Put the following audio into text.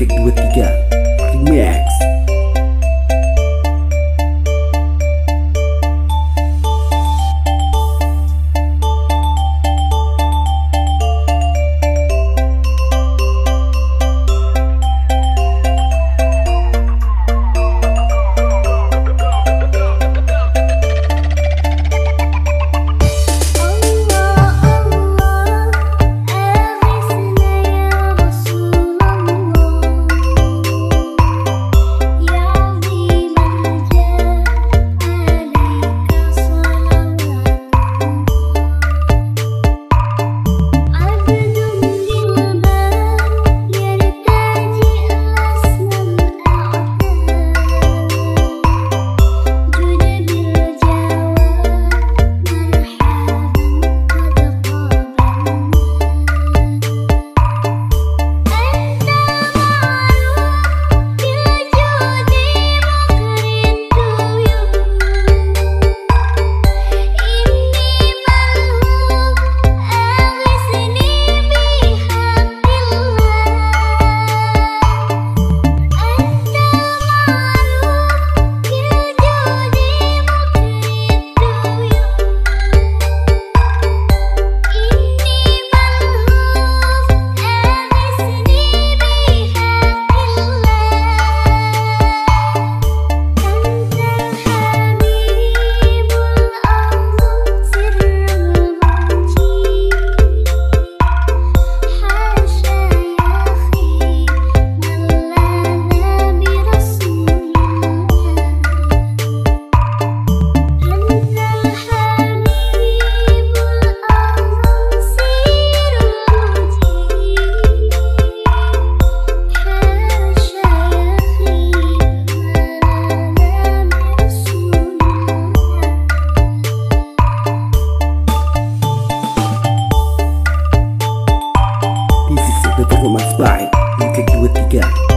Cake 23 Remix Podcast.